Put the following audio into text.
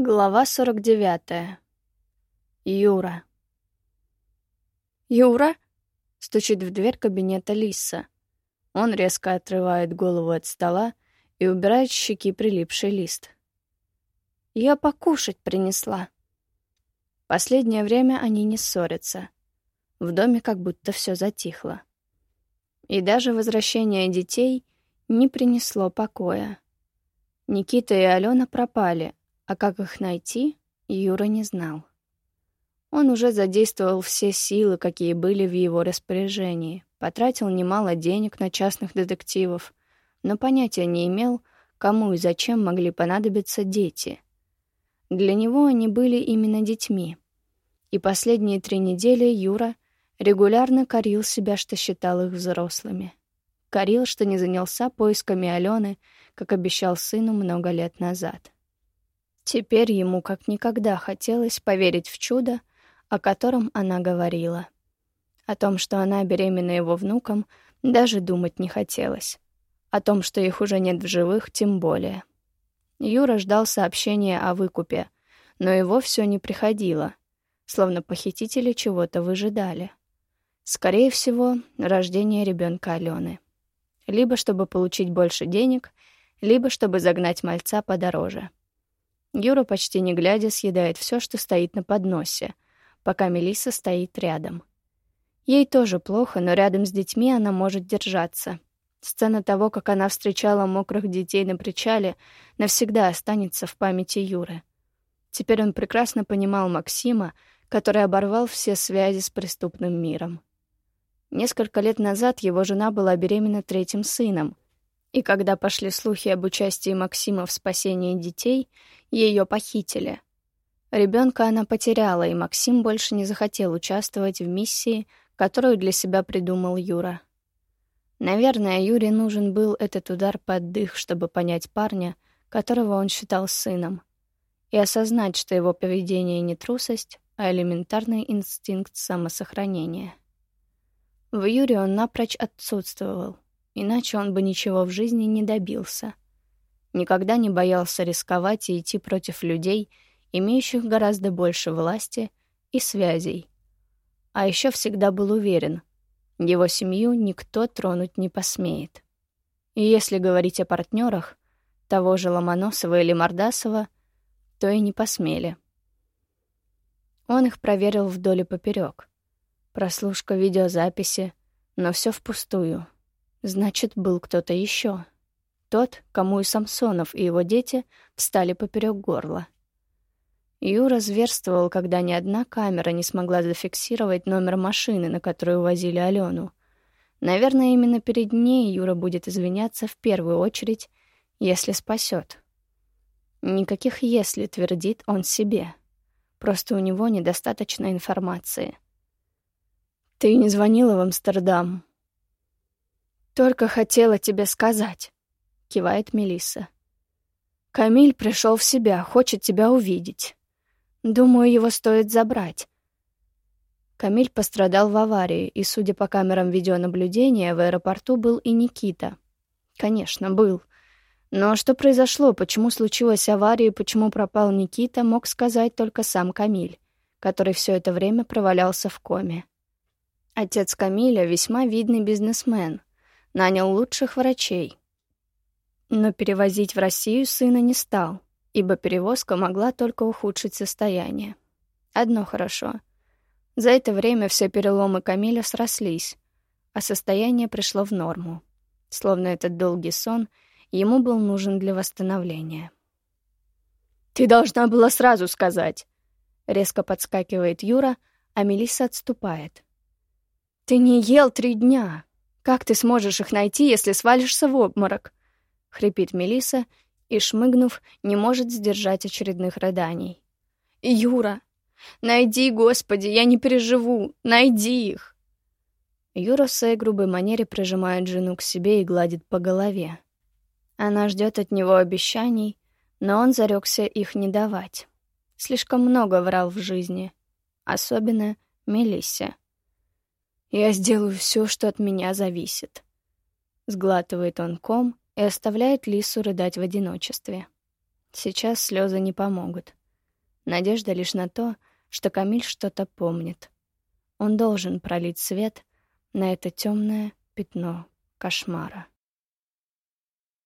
Глава 49. Юра. «Юра?» — стучит в дверь кабинета Лиса. Он резко отрывает голову от стола и убирает щеки прилипший лист. «Я покушать принесла». Последнее время они не ссорятся. В доме как будто все затихло. И даже возвращение детей не принесло покоя. Никита и Алена пропали, а как их найти, Юра не знал. Он уже задействовал все силы, какие были в его распоряжении, потратил немало денег на частных детективов, но понятия не имел, кому и зачем могли понадобиться дети. Для него они были именно детьми. И последние три недели Юра регулярно корил себя, что считал их взрослыми. Корил, что не занялся поисками Алены, как обещал сыну много лет назад. Теперь ему как никогда хотелось поверить в чудо, о котором она говорила. О том, что она беременна его внуком, даже думать не хотелось. О том, что их уже нет в живых, тем более. Юра ждал сообщения о выкупе, но его все не приходило, словно похитители чего-то выжидали. Скорее всего, рождение ребенка Алены. Либо чтобы получить больше денег, либо чтобы загнать мальца подороже. Юра, почти не глядя, съедает все, что стоит на подносе, пока Мелиса стоит рядом. Ей тоже плохо, но рядом с детьми она может держаться. Сцена того, как она встречала мокрых детей на причале, навсегда останется в памяти Юры. Теперь он прекрасно понимал Максима, который оборвал все связи с преступным миром. Несколько лет назад его жена была беременна третьим сыном — и когда пошли слухи об участии Максима в спасении детей, ее похитили. Ребенка она потеряла, и Максим больше не захотел участвовать в миссии, которую для себя придумал Юра. Наверное, Юре нужен был этот удар под дых, чтобы понять парня, которого он считал сыном, и осознать, что его поведение не трусость, а элементарный инстинкт самосохранения. В Юре он напрочь отсутствовал — иначе он бы ничего в жизни не добился. Никогда не боялся рисковать и идти против людей, имеющих гораздо больше власти и связей. А еще всегда был уверен, его семью никто тронуть не посмеет. И если говорить о партнерах, того же Ломоносова или Мордасова, то и не посмели. Он их проверил вдоль и поперек. Прослушка видеозаписи, но все впустую — Значит, был кто-то еще. Тот, кому и Самсонов, и его дети встали поперек горла. Юра зверствовал, когда ни одна камера не смогла зафиксировать номер машины, на которую возили Алену. Наверное, именно перед ней Юра будет извиняться в первую очередь, если спасет. Никаких «если» твердит он себе. Просто у него недостаточно информации. «Ты не звонила в Амстердам?» «Только хотела тебе сказать», — кивает Мелисса. «Камиль пришел в себя, хочет тебя увидеть. Думаю, его стоит забрать». Камиль пострадал в аварии, и, судя по камерам видеонаблюдения, в аэропорту был и Никита. Конечно, был. Но что произошло, почему случилась авария и почему пропал Никита, мог сказать только сам Камиль, который все это время провалялся в коме. Отец Камиля весьма видный бизнесмен — нанял лучших врачей. Но перевозить в Россию сына не стал, ибо перевозка могла только ухудшить состояние. Одно хорошо. За это время все переломы Камиля срослись, а состояние пришло в норму. Словно этот долгий сон ему был нужен для восстановления. «Ты должна была сразу сказать!» Резко подскакивает Юра, а Мелисса отступает. «Ты не ел три дня!» Как ты сможешь их найти, если свалишься в обморок?» — хрипит Мелиса и, шмыгнув, не может сдержать очередных рыданий. «Юра! Найди, Господи, я не переживу! Найди их!» Юра в своей грубой манере прижимает жену к себе и гладит по голове. Она ждет от него обещаний, но он зарекся их не давать. Слишком много врал в жизни, особенно Мелиссе. Я сделаю все, что от меня зависит. Сглатывает он ком и оставляет Лису рыдать в одиночестве. Сейчас слезы не помогут. Надежда лишь на то, что Камиль что-то помнит. Он должен пролить свет на это темное пятно кошмара.